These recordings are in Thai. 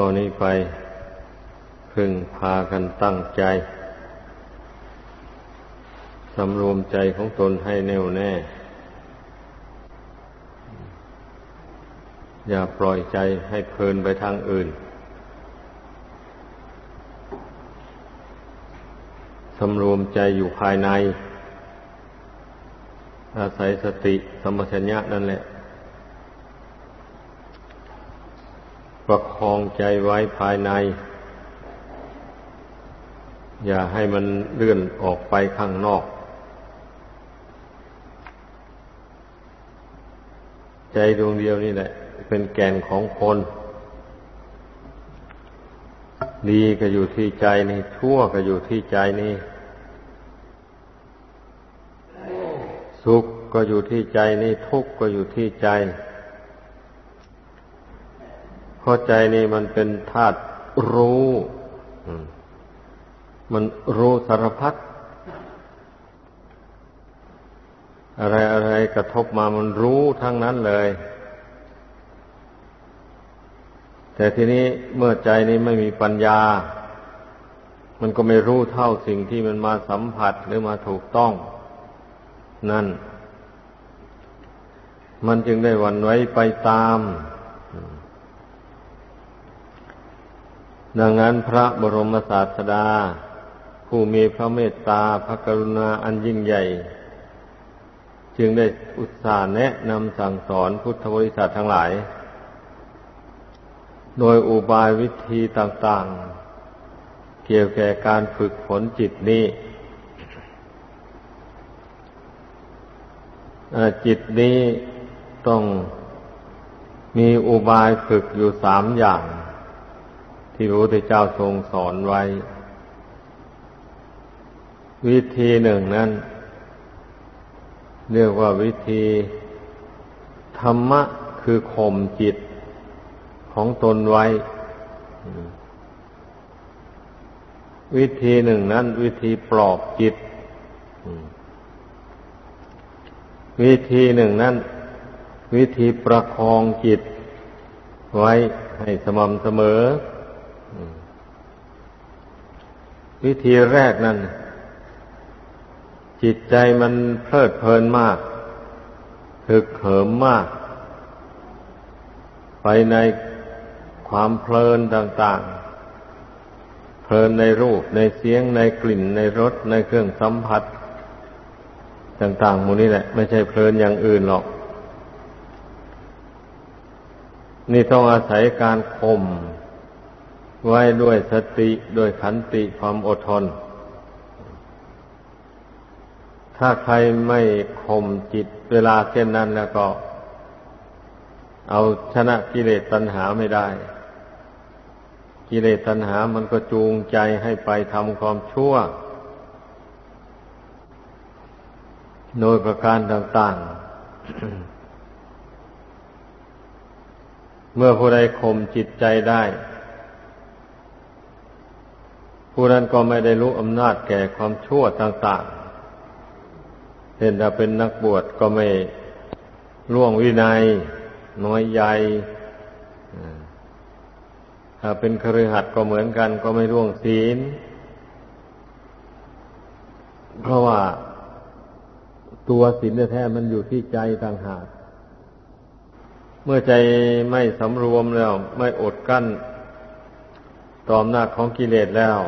ตัวนี้ไปพึงพากันตั้งใจ สำรวมใจของตนให้แน่วแน่ อย่าปล่อยใจให้เพลินไปทางอื่น สำรวมใจอยู่ภายใน อาศัยสติสมัชัญญะนั่นแหละ ประคองใจไว้ภายใน อย่าให้มันเลื่อนออกไปข้างนอก ใจดวงเดียวนี่แหละ เป็นแก่นของคน ดีก็อยู่ที่ใจนี่ชั่วก็อยู่ที่ใจนี่สุขก็อยู่ที่ใจนี่ทุกข์ก็อยู่ที่ใจ ราะใจนี่มันเป็นธาตุรู้มันรู้สารพัดอะไรอะไรกระทบมามันรู้ทั้งนั้นเลย แต่ทีนี้เมื่อใจนี้ไม่มีปัญญา มันก็ไม่รู้เท่าสิ่งที่มันมาสัมผัสหรือมาถูกต้อง นั่น มันจึงได้วันไวไปตาม ดังนั้นพระบรมศาสดา ผู้มีพระเมตตาพระกรุณาอันยิ่งใหญ่ จึงได้อุตส่าห์แนะนำสั่งสอนพุทธบริษัททั้งหลาย โดยอุบายวิธีต่างๆ เกี่ยวแก่การฝึกฝนจิตนี้จิตนี้ต้องมีอุบายฝึกอยู่สามอย่าง ที่พระพุทธเจ้าทรงสอนไว้ วิธีหนึ่งนั้น เรียกว่าวิธีธรรมะคือข่มจิตของตนไว้ วิธีหนึ่งนั้น วิธีปลอบจิต วิธีหนึ่งนั้น วิธีประคองจิตไว้ให้สม่ำเสมอ วิธีแรกนั้น จิตใจมันเพลิดเพลินมากถึกเหิมมาก ไปในความเพลินต่างๆ เพลินในรูปในเสียงในกลิ่นในรสในเครื่องสัมผัส ต่างๆมูนี้แหละ ไม่ใช่เพลินอย่างอื่นหรอก นี่ต้องอาศัยการข่ม ไว้ด้วยสติด้วยขันติความอดทน ถ้าใครไม่ข่มจิตเวลาเช่นนั้นแล้วก็ เอาชนะกิเลสตัณหาไม่ได้ กิเลสตัณหามันก็จูงใจให้ไปทำความชั่ว โดยประการต่าง ๆ เมื่อผู้ใดข่มจิตใจได้ ผู้นั้นก็ไม่ได้รู้อำนาจแก่ความชั่วต่างๆเห็นถ้าเป็นนักบวชก็ไม่ล่วงวินัย น้อยใหญ่ถ้าเป็นครือขัดก็เหมือนกัน ก็ไม่ร่วงศีล เพราะว่าตัวศีลแท้มันอยู่ที่ใจต่างหาก เมื่อใจไม่สำรวมแล้ว ไม่อดกั้นตออำนาของกิเลสแล้ว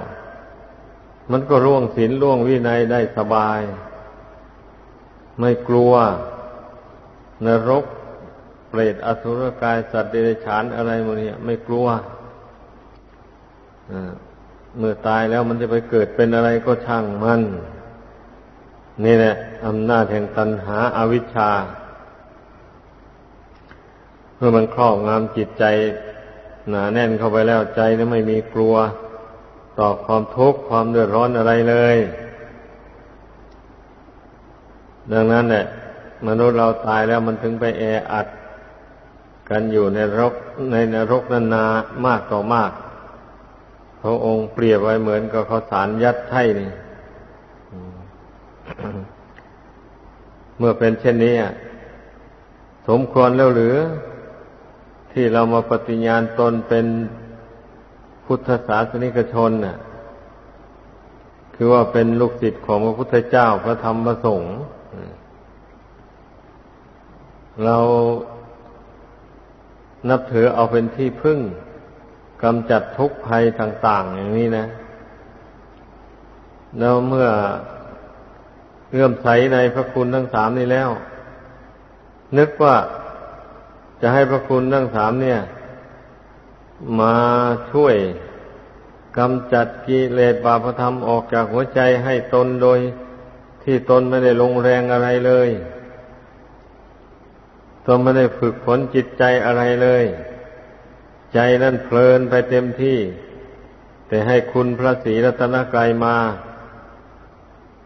มันก็ร่วงศีลร่วงวินัยได้สบาย ไม่กลัว นรก เปรตอสุรกายสัตว์เดรัจฉานอะไรโมดเนี้ไม่กลัวเมื่อตายแล้วมันจะไปเกิดเป็นอะไรก็ช่างมัน นี่แหละอำนาจแห่งตัณหาอาวิชชาเมื่อมันครอบงำจิตใจหนาแน่นเข้าไปแล้วใจนั้นไม่มีกลัว ต่อความทุกข์ความเดือดร้อนอะไรเลย ดังนั้นเนี่ยมนุษย์เราตายแล้วมันถึงไปแออัด กันอยู่ในรกในนรกนานามากต่อมากพระองค์เปรียบไว้เหมือนกับข้าวสารยัดไถ่นี่เมื่อเป็นเช่นนี้สมควรแล้วหรือ ที่เรามาปฏิญาณตนเป็น พุทธศาสนิกชนน่ะ คือว่าเป็นลูกศิษย์ของพระพุทธเจ้าพระธรรมพระสงฆ์เรานับถือเอาเป็นที่พึ่งกำจัดทุกภัยต่าง ๆ อย่างนี้นะ แล้วเมื่อเลื่อมใสในพระคุณทั้งสามนี้แล้ว นึกว่าจะให้พระคุณทั้งสามเนี่ย มาช่วยกำจัดกิเลสบาปธรรมออกจากหัวใจให้ตนโดย ที่ตนไม่ได้ลงแรงอะไรเลย ตนไม่ได้ฝึกฝนจิตใจอะไรเลย ใจนั่นเพลินไปเต็มที่ แต่ให้คุณพระศรีรัตนกรายมา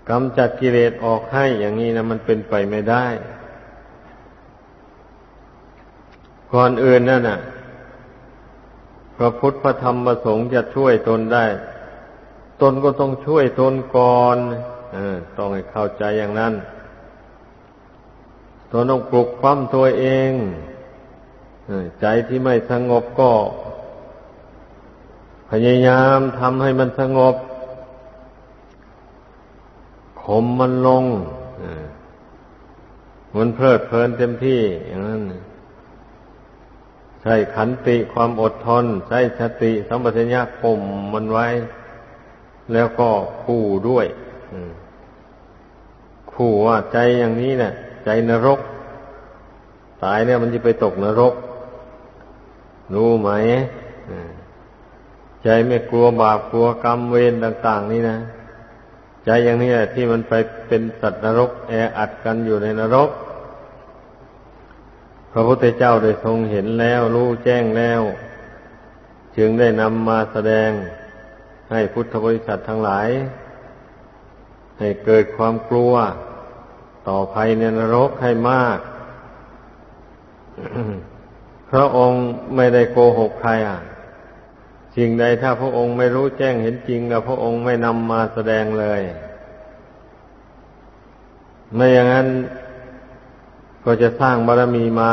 กำจัดกิเลสออกให้อย่างนี้นะมันเป็นไปไม่ได้ ก่อนอื่นนั่นน่ะ พระพุทธพระธรรมพระสงฆ์จะช่วยตนได้ ตนก็ต้องช่วยตนก่อนอต้องให้เข้าใจอย่างนั้นตนต้องปลุกความตัวเองใจที่ไม่สงบก็ พยายามทำให้มันสงบข่มมันลงมันเพลิดเพลินเต็มที่อย่างนั้น ใช้ขันติความอดทน ใช้สติสัมปชัญญะข่มมันไว้ แล้วก็คู่ด้วยคู่ว่าใจอย่างนี้เนะ่ย ใจนรก ตายเนี่ยมันจะไปตกนรก รู้ไหมใจไม่กลัวบาปกลัวกรรมเวรต่าง ๆ นี่นะใจอย่างนี้ที่มันไปเป็นสัตว์นรก แออัดกันอยู่ในนรก พระพุทธเจ้าได้ทรงเห็นแล้ว รู้แจ้งแล้ว จึงได้นำมาแสดงให้พุทธบริษัททั้งหลาย ให้เกิดความกลัว ต่อภัยในนรกให้มาก พระองค์ไม่ได้โกหกใครอะสิ่งใดถ้าพระองค์ไม่รู้แจ้งเห็นจริงแล้วพระองค์ไม่นำมาแสดงเลย ไม่อย่างนั้น ก็จะสร้างบารมีมา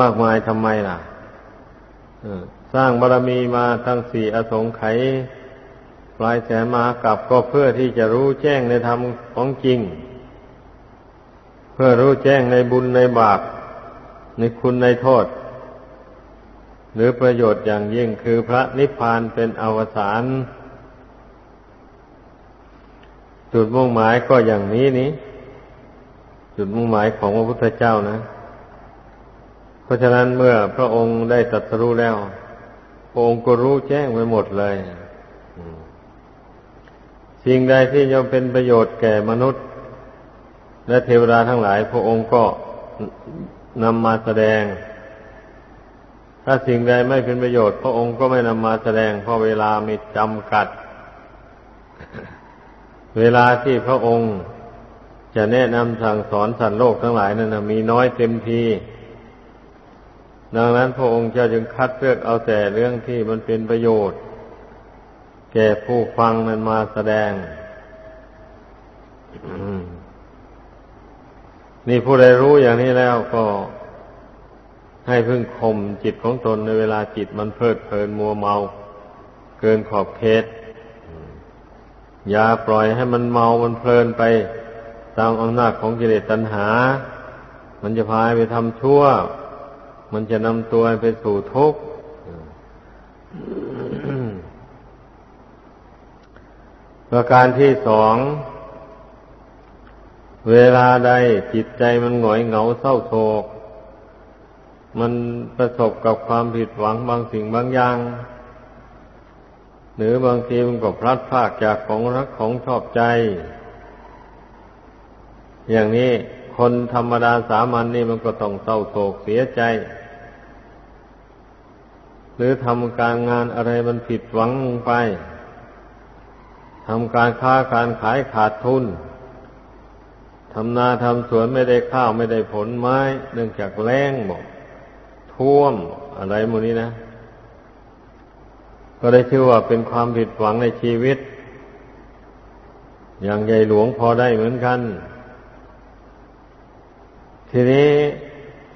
มากมายทำไมล่ะสร้างบารมีมาทั้งสี่อสงไขยปลายแสนมากับก็เพื่อที่จะรู้แจ้งในธรรมของจริง เพื่อรู้แจ้งในบุญในบาป ในคุณในโทษ หรือประโยชน์อย่างยิ่งคือพระนิพพานเป็นอวสานจุดมุ่งหมายก็อย่างนี้นี้ จุดมุ่งหมายของพระพุทธเจ้านะ เพราะฉะนั้นเมื่อพระองค์ได้ตรัสรู้แล้ว พระองค์ก็รู้แจ้งไปหมดเลยสิ่งใดที่จะเป็นประโยชน์แก่มนุษย์ และเทวดาทั้งหลาย พระองค์ก็นำมาแสดง ถ้าสิ่งใดไม่เป็นประโยชน์ พระองค์ก็ไม่นำมาแสดง เพราะเวลามีจำกัด เวลาที่พระองค์ จะแนะนำสั่งสอนสัตว์โลกทั้งหลายนั้นนะมีน้อยเต็มที ดังนั้นพระองค์เจะจึงคัดเลือกเอาแต่เรื่องที่มันเป็นประโยชน์ แก่ผู้ฟังนั้นมาแสดง นี่ผู้ใดรู้อย่างนี้แล้วก็ให้พึ่งข่มจิตของตนในเวลาจิตมันเพลิดเพลินมัวเมา เกินขอบเขตอย่าปล่อยให้มันเมามันเพลินไป ตามอำนาจของกิเลสตัณหา มันจะพาไปทำชั่ว มันจะนำตัวไปสู่ทุกข์ประการที่สอง เวลาใดจิตใจมันหงอยเหงาเศร้าโศก มันประสบกับความผิดหวังบางสิ่งบางอย่าง หรือบางทีมันก็พลัดพรากจากของรักของชอบใจ อย่างนี้คนธรรมดาสามัญนนี่มันก็ต้องเศร้าโศกเสียใจ หรือทำการงานอะไรมันผิดหวังไปทำการค้าการขายขาดทุนทำนาทำสวนไม่ได้ข้าวไม่ได้ผลไม้ เนื่องจากแรงบอกท่วมอะไรโมนี้นะ ก็ได้ชื่อว่าเป็นความผิดหวังในชีวิต อย่างใหญ่หลวงพอได้เหมือนกัน ทีนี้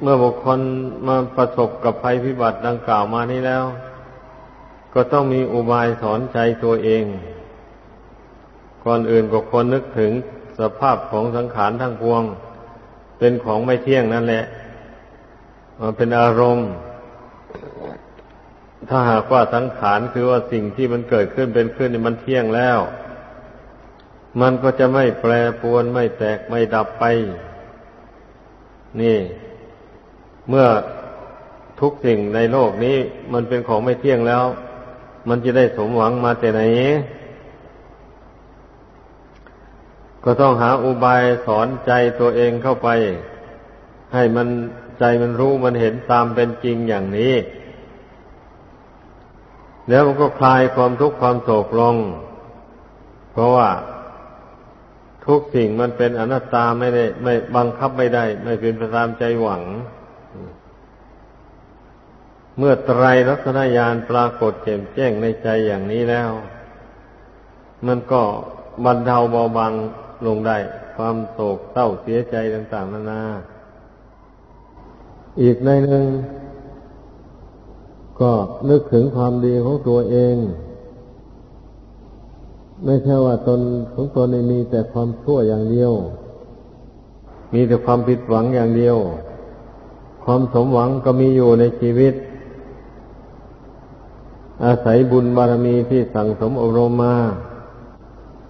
เมื่อบุคคลมาประสบกับภัยพิบัติดังกล่าวมานี้แล้ว ก็ต้องมีอุบายสอนใจตัวเอง ก่อนอื่นก็ควรนึกถึงสภาพของสังขารทั้งปวง เป็นของไม่เที่ยงนั่นแหละมันเป็นอารมณ์ ถ้าหากว่าสังขารคือว่าสิ่งที่มันเกิดขึ้นเป็นขึ้นนี่มันเที่ยงแล้ว มันก็จะไม่แปรปรวนไม่แตกไม่ดับไป นี่ เมื่อทุกสิ่งในโลกนี้ มันเป็นของไม่เที่ยงแล้ว มันจะได้สมหวังมาแต่ไหน ก็ต้องหาอุบายสอนใจตัวเองเข้าไป ให้มันใจมันรู้มันเห็นตามเป็นจริงอย่างนี้ แล้วมันก็คลายความทุกข์ความโศกลง เพราะว่า ทุกสิ่งมันเป็นอนัตตาไม่ได้ ไม่บังคับไม่ได้ ไม่เป็นไปตามใจหวัง เมื่อไตรลักษณญาณปรากฏแจ่มแจ้งในใจอย่างนี้แล้ว มันก็บรรเทาเบาบางลงได้ ความโศกเศร้าเสียใจต่าง ๆนานา อีกในหนึ่งก็นึกถึงความดีของตัวเอง ไม่ใช่ว่าตนของตนมีแต่ความชั่วอย่างเดียว มีแต่ความผิดหวังอย่างเดียว ความสมหวังก็มีอยู่ในชีวิต อาศัยบุญบารมีที่สั่งสมอบรมมา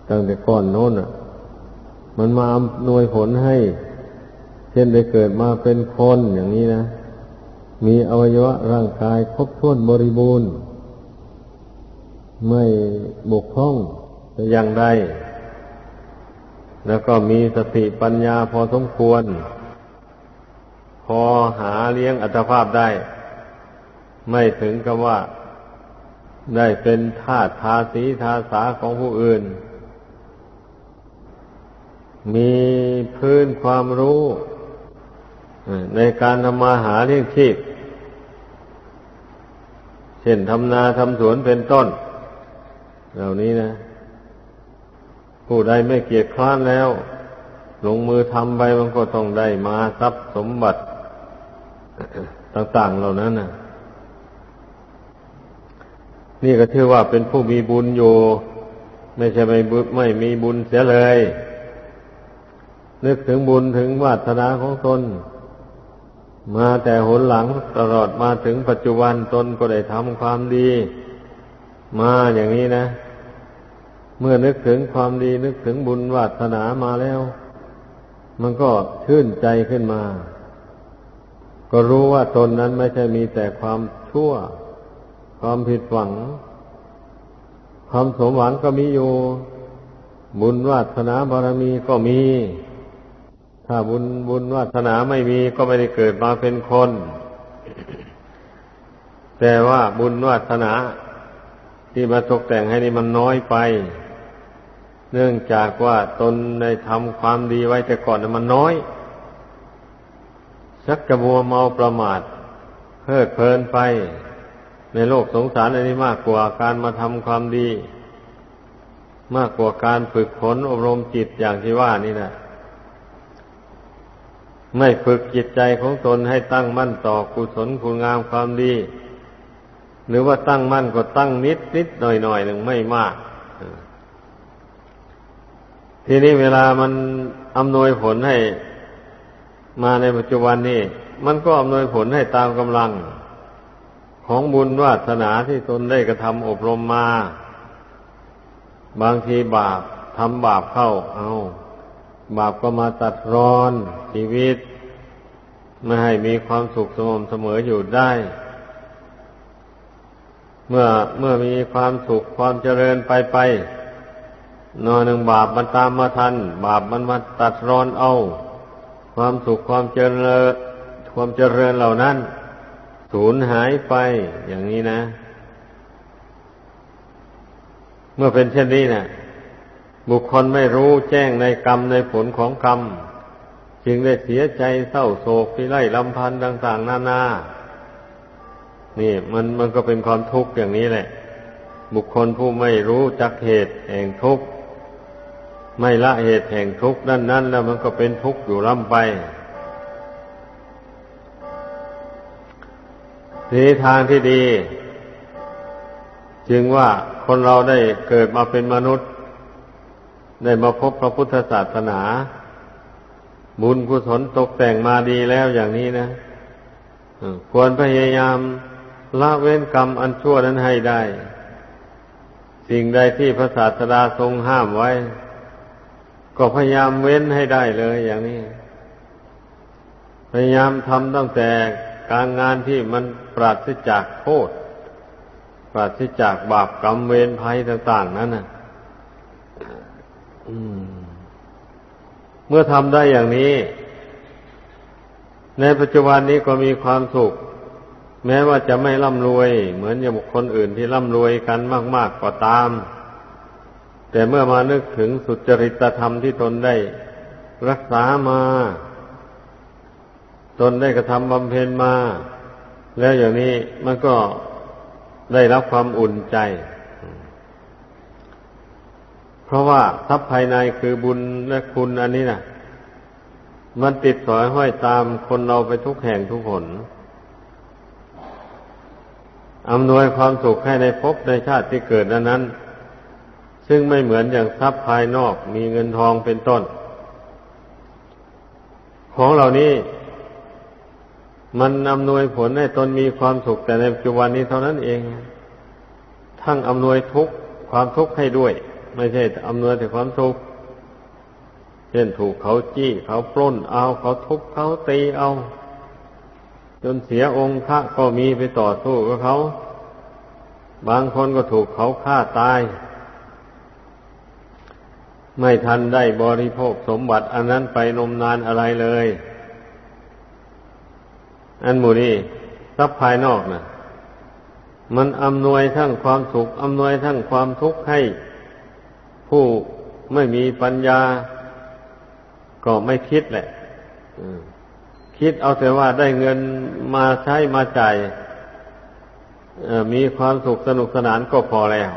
ตั้งแต่ก่อนโน้นอะ มันมาอำนวยผลให้ เช่นได้เกิดมาเป็นคนอย่างนี้นะ มีอวัยวะร่างกายครบถ้วนบริบูรณ์ ไม่บกพร่อง อย่างใดแล้วก็มีสติปัญญาพอสมควร พอหาเลี้ยงอัตภาพได้ ไม่ถึงกับว่า ได้เป็นทาสทาสีทาสาของผู้อื่น มีพื้นความรู้ในการทำมาหาเลี้ยงชีพ เช่นทำนาทำสวนเป็นต้น เหล่านี้นะ ผู้ใดไม่เกียจคร้านแล้ว ลงมือทำไปมันก็ต้องได้มาทรัพย์สมบัติต่างๆเหล่านั้นน่ะ นี่ก็ถือว่าเป็นผู้มีบุญอยู่ ไม่ใช่ไม่ไม่มีบุญเสียเลย นึกถึงบุญถึงวาสนาของตน มาแต่หนหลังตลอดมาถึงปัจจุบันตนก็ได้ทำความดี มาอย่างนี้นะ เมื่อนึกถึงความดีนึกถึงบุญวาสนามาแล้ว มันก็ชื่นใจขึ้นมา ก็รู้ว่าตนนั้นไม่ใช่มีแต่ความชั่ว ความผิดหวัง ความสมหวังก็มีอยู่ บุญวาสนาบารมีก็มี ถ้าบุญบุญวาสนาไม่มีก็ไม่ได้เกิดมาเป็นคน แต่ว่าบุญวาสนาที่มาตกแต่งให้นี่มันน้อยไป เนื่องจากว่าตนได้ทำความดีไว้แต่ก่อนมันน้อยชักกระมัวเมาประมาทเพิดเพลินไป ในโลกสงสารอันนี้มากกว่าการมาทำความดี มากกว่าการฝึกฝนอบรมจิตอย่างที่ว่านี่นะไม่ฝึกจิตใจของตนให้ตั้งมั่นต่อกุศลคุณงามความดี หรือว่าตั้งมั่นก็ตั้งนิดนิดหน่อยหน่อยหนึ่งไม่มาก ทีนี้เวลามันอำนวยผลให้มาในปัจจุบันนี้มันก็อำนวยผลให้ตามกำลัง ของบุญวาสนาที่ตนได้กระทำอบรมมา บางทีบาปทำบาปเข้า เอา บาปก็มาตัดรอนชีวิต ไม่ให้มีความสุขสม่ำเสมออยู่ได้ เมื่อเมื่อมีความสุขความเจริญไปไป นอนหนึ่งบาปมันตามมาทัน บาปมันมาตัดรอนเอา ความสุขความเจริญความเจริญเหล่านั้นสูญหายไปอย่างนี้นะ เมื่อเป็นเช่นนี้เนะี่ยบุคคลไม่รู้แจ้งในกรรมในผลของกรรม จึงได้เสียใจเศร้าโศกพิไรลำพันธ์ต่าง ๆ นานา นี่มันมันก็เป็นความทุกข์อย่างนี้แหละ บุคคลผู้ไม่รู้จักเหตุแห่งทุกข์ ไม่ละเหตุแห่งทุกข์นั่นนั่นแล้วมันก็เป็นทุกข์อยู่ล่ำไปทีทางที่ดี จึงว่าคนเราได้เกิดมาเป็นมนุษย์ ได้มาพบพระพุทธศาสนา บุญกุศลตกแต่งมาดีแล้วอย่างนี้นะควรพยายามละเว้นกรรมอันชั่วนั้นให้ได้ สิ่งใดที่พระศาสดาทรงห้ามไว้ ก็พยายามเว้นให้ได้เลยอย่างนี้ พยายามทำตั้งแต่การงานที่มันปราศจากโทษ ปราศจากบาปกรรมเวรภัยต่าง ๆ นั้นนะเมื่อทำได้อย่างนี้ ในปัจจุบันนี้ก็มีความสุข แม้ว่าจะไม่ร่ำรวย เหมือนอย่างคนอื่นที่ร่ำรวยกันมาก ๆก็ตาม แต่เมื่อมานึกถึงสุจริตธรรมที่ตนได้รักษามา ตนได้กระทำบำเพ็ญมา แล้วอย่างนี้มันก็ได้รับความอุ่นใจ เพราะว่าทรัพย์ภายในคือบุญและคุณอันนี้นะมันติดสอยห้อยตามคนเราไปทุกแห่งทุกหนอำนวยความสุขให้ในภพในชาติที่เกิดนั้น ซึ่งไม่เหมือนอย่างทรัพย์ภายนอกมีเงินทองเป็นต้น ของเหล่านี้ มันอำนวยผลให้ตนมีความสุขแต่ในปัจจุบันนี้เท่านั้นเอง ทั้งอำนวยทุกความทุกข์ให้ด้วย ไม่ใช่อำนวยแต่ความสุขเช่นถูกเขาจี้เขาปล้นเอาเขาทุบเขาตีเอา จนเสียองค์พระก็มีไปต่อสู้กับเขา บางคนก็ถูกเขาฆ่าตาย ไม่ทันได้บริโภคสมบัติ อันนั้นไปนมนานอะไรเลย อันหมูนี้ทรัพย์ภายนอกนะมันอำนวยทั้งความสุขอำนวยทั้งความทุกข์ให้ ผู้ไม่มีปัญญา ก็ไม่คิดแหละคิดเอาแต่ว่าได้เงินมาใช้มาจ่ายมีความสุขสนุกสนานก็พอแล้ว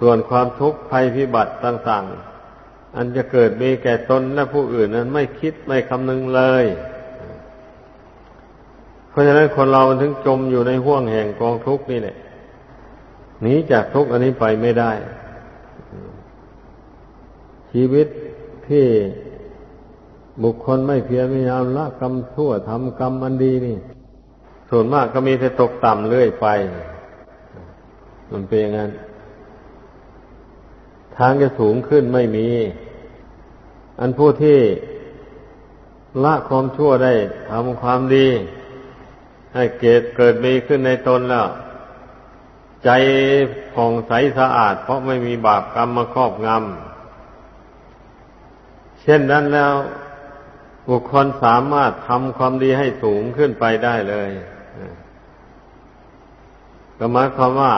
ส่วนความทุกข์ภัยพิบัติต่าง ๆ อันจะเกิดมีแก่ตนและผู้อื่นนั้นไม่คิดไม่คำนึงเลย เพราะฉะนั้นคนเราถึงจมอยู่ในห่วงแห่งกองทุกข์นี่แหละหนีจากทุกข์อันนี้ไปไม่ได้ ชีวิตที่บุคคลไม่เพียรพยายามละกรรมชั่วทำกรรมอันดีนี่ ส่วนมากก็มีแต่ตกต่ำเรื่อยไป มันเป็นอย่างนั้น ทางจะสูงขึ้นไม่มีอันผู้ที่ละความชั่วได้ทำความดี ให้เกิดเกิดมีขึ้นในตนแล้ว ใจผ่องใสสะอาด เพราะไม่มีบาปกรรมมาครอบงำ เช่นนั้นแล้วบุคคลสามารถทำความดีให้สูงขึ้นไปได้เลยก็หมายความว่า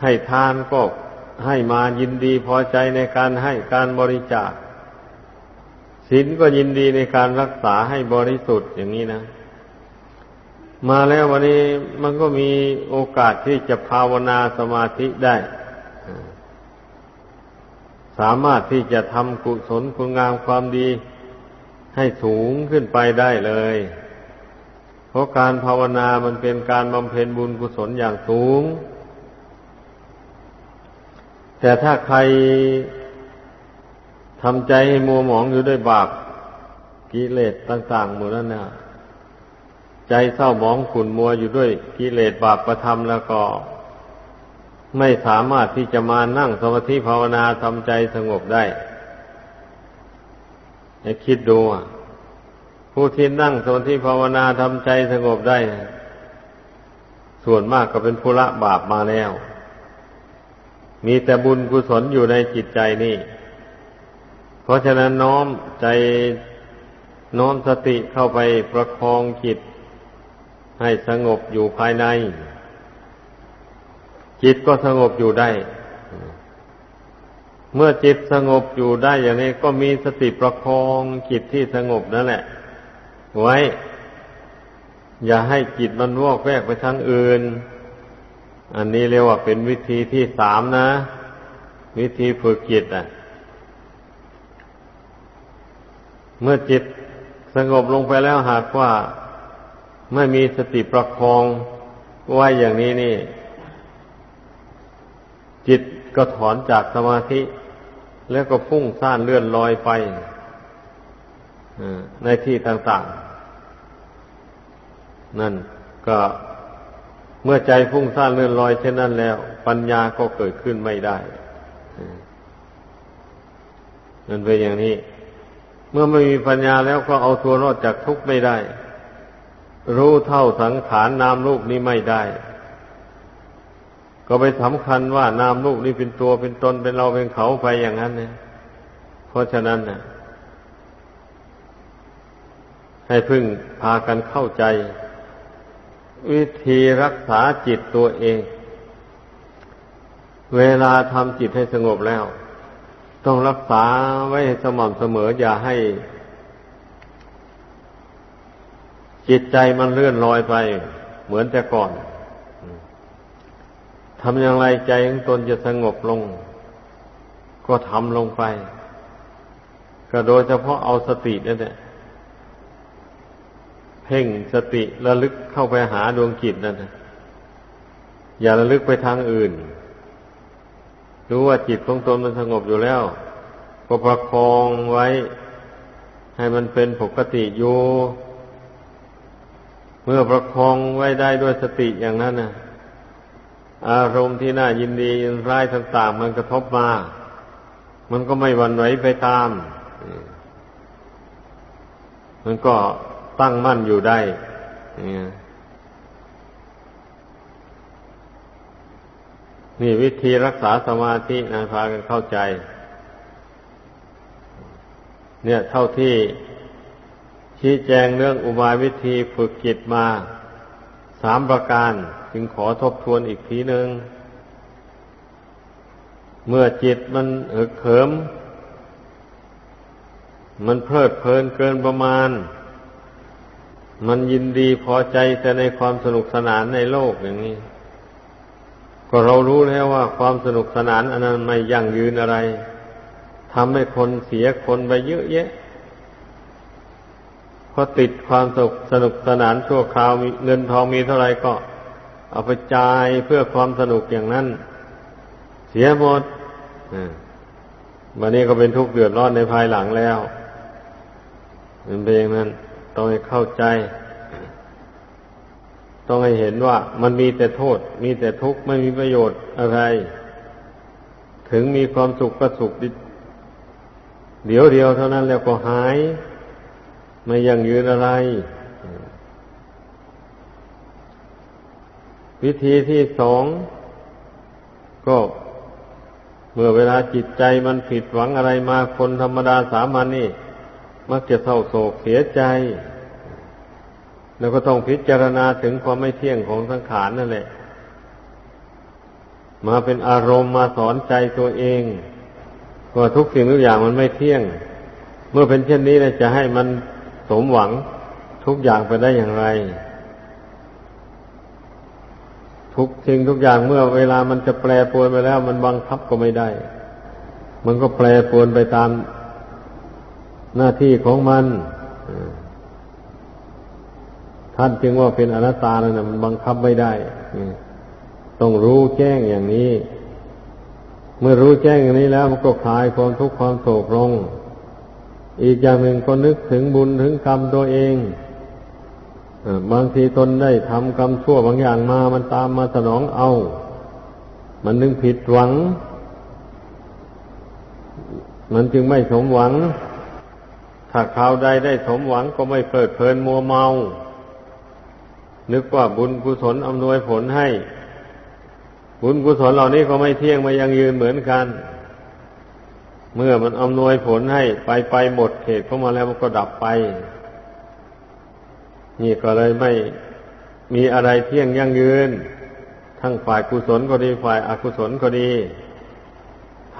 ให้ทานก็ ให้มายินดีพอใจในการให้การบริจาคศีลก็ยินดีในการรักษาให้บริสุทธิ์อย่างนี้นะ มาแล้ววันนี้มันก็มีโอกาสที่จะภาวนาสมาธิได้ สามารถที่จะทำกุศลคุณงามความดีให้สูงขึ้นไปได้เลย เพราะการภาวนามันเป็นการบำเพ็ญบุญกุศลอย่างสูง แต่ถ้าใครทำใจให้มัวหมองอยู่ด้วยบาปกิเลสต่างๆหมดนั้นเนี่ยใจเศร้าหมองขุ่นมัวอยู่ด้วยกิเลสบาปประทำแล้วก็ ไม่สามารถที่จะมานั่งสมาธิภาวนาทำใจสงบได้ให้คิดดูผู้ที่นั่งสมาธิภาวนาทำใจสงบได้ ส่วนมากก็เป็นภูระบาปมาแล้ว มีแต่บุญกุศลอยู่ในจิตใจนี่ เพราะฉะนั้นน้อมใจน้อมสติเข้าไปประคองจิต ให้สงบอยู่ภายใน จิตก็สงบอยู่ได้ เมื่อจิตสงบอยู่ได้อย่างนี้ก็มีสติประคองจิตที่สงบนั่นแหละ ไว้ อย่าให้จิตมันวอกแวกไปทางอื่น อันนี้เรียกว่าเป็นวิธีที่สามนะ วิธีฝึกจิตอะ เมื่อจิตสงบลงไปแล้วหากว่าไม่มีสติประคองไว้อย่างนี้นี่ จิตก็ถอนจากสมาธิ แล้วก็พุ่งซ่านเลื่อนลอยไปในที่ต่าง ๆ นั่นก็ เมื่อใจพุ่งซ่านเลื่อนลอยเช่นนั้นแล้ว ปัญญาก็เกิดขึ้นไม่ได้นั่นเป็นอย่างนี้ เมื่อไม่มีปัญญาแล้วก็เอาตัวรอดจากทุกข์ไม่ได้ รู้เท่าสังขารนามรูปนี้ไม่ได้ ก็ไปสำคัญว่านามรูปนี้เป็นตัวเป็นตนเป็นเราเป็นเขาไปอย่างนั้นเนี่ยเพราะฉะนั้นนะให้พึ่งพากันเข้าใจ วิธีรักษาจิตตัวเอง เวลาทำจิตให้สงบแล้ว ต้องรักษาไว้สม่ำเสมอ อย่าให้ จิตใจมันเลื่อนลอยไป เหมือนแต่ก่อนทำอย่างไรใจของตนจะสงบลง ก็ทำลงไป ก็โดยเฉพาะเอาสตินั่นแหละ พ่งสติระลึกเข้าไปหาดวงจิตนั่นนะอย่าระลึกไปทางอื่น รู้ว่าจิตของตนมันสงบอยู่แล้วก็ประคองไว้ ให้มันเป็นปกติอยู่เมื่อประคองไว้ได้ด้วยสติอย่างนั้นนะอารมณ์ที่น่ายินดียินร้ายต่างๆมันกระทบมา มันก็ไม่วันไหวไปตาม มันก็ ตั้งมั่นอยู่ได้นี่วิธีรักษาสมาธินะพากันเข้าใจ เนี่ยเท่าที่ชี้แจงเรื่องอุบายวิธีฝึกจิตมาสามประการ จึงขอทบทวนอีกทีหนึ่งเมื่อจิตมันเหิกเขิม มันเพลิดเพลินเกินประมาณ มันยินดีพอใจแต่ในความสนุกสนานในโลกอย่างนี้ ก็เรารู้แล้วว่าความสนุกสนานอันนั้นไม่ยั่งยืนอะไรทำให้คนเสียคนไปเยอะแยะพอติดความสนุกสนุกสนานชั่วคราวเงินทองมีเท่าไหร่ก็เอาไปจ่ายเพื่อความสนุกอย่างนั้น เสียหมดวันนี้ก็เป็นทุกข์เดือดร้อนในภายหลังแล้ว เป็นอย่างนั้น ต้องให้เข้าใจ ต้องให้เห็นว่ามันมีแต่โทษ มีแต่ทุกข์ไม่มีประโยชน์อะไร ถึงมีความสุขก็สุขเดี๋ยวเดียวเท่านั้นแล้วก็หาย ไม่ยังยืนอะไร วิธีที่สองก็เมื่อเวลาจิตใจมันผิดหวังอะไรมาคนธรรมดาสามัญนนี่ มักจะเศร้าโศกเสียใจ แล้วก็ต้องพิจารณาถึงความไม่เที่ยงของสังขารนั่นแหละ มาเป็นอารมณ์มาสอนใจตัวเองว่าทุกสิ่งทุกอย่างมันไม่เที่ยง เมื่อเป็นเช่นนี้นะจะให้มันสมหวังทุกอย่างไปได้อย่างไร ทุกสิ่งทุกอย่างเมื่อเวลามันจะแปรปรวนไปแล้ว มันบังคับก็ไม่ได้ มันก็แปรปรวนไปตาม หน้าที่ของมันท่านจึงว่าเป็นอนัตตาแล้วนะมันบังคับไม่ได้ต้องรู้แจ้งอย่างนี้ เมื่อรู้แจ้งอย่างนี้แล้วมันก็คลายความทุกข์ความโศกลง อีกอย่างหนึ่งก็นึกถึงบุญถึงกรรมตัวเองบางทีตนได้ทำกรรมชั่วบางอย่างมา มันตามมาสนองเอา มันนึงผิดหวัง มันจึงไม่สมหวัง ถ้าคราวใดได้สมหวังก็ไม่เปิดเพลินมัวเมา นึกว่าบุญกุศลอำนวยผลให้ บุญกุศลเหล่านี้ก็ไม่เที่ยงมายังยืนเหมือนกัน เมื่อมันอำนวยผลให้ไปไปหมดเขตเข้ามาแล้วมันก็ดับไป นี่ก็เลยไม่มีอะไรเที่ยงยั่งยืน ทั้งฝ่ายกุศลก็ดีฝ่ายอกุศลก็ดี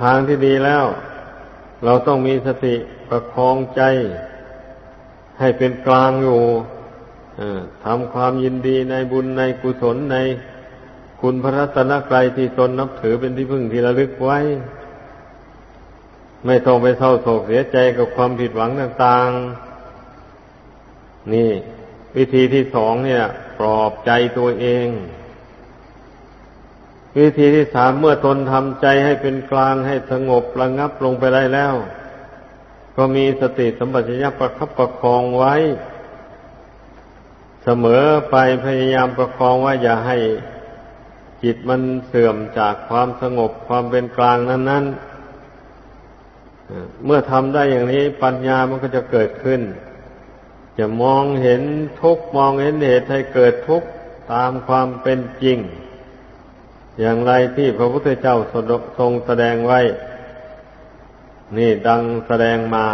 ทางที่ดีแล้ว เราต้องมีสติประคองใจ ให้เป็นกลางอยู่ทำความยินดีในบุญในกุศลในคุณพระรัตนกรัยที่ตนนับถือเป็นที่พึ่งที่ระลึกไว้ ไม่ต้องไปเศร้าโศกเสียใจกับความผิดหวังต่างๆ นี่ วิธีที่สองเนี่ย ปลอบใจตัวเอง วิธีที่สามเมื่อตนทำใจให้เป็นกลางให้สงบระงับลงไปได้แล้ว ก็มีสติสัมปชัญญะประคับประคองไว้ เสมอไปพยายามประคองว่าอย่าให้จิตมันเสื่อมจากความสงบความเป็นกลางนั้นๆเมื่อทำได้อย่างนี้ปัญญามันก็จะเกิดขึ้น จะมองเห็นทุกมองเห็นเหตุให้เกิดทุกตามความเป็นจริง อย่างไรที่พระพุทธเจ้าทรงแสดงไว้ นี่ดังแสดงมา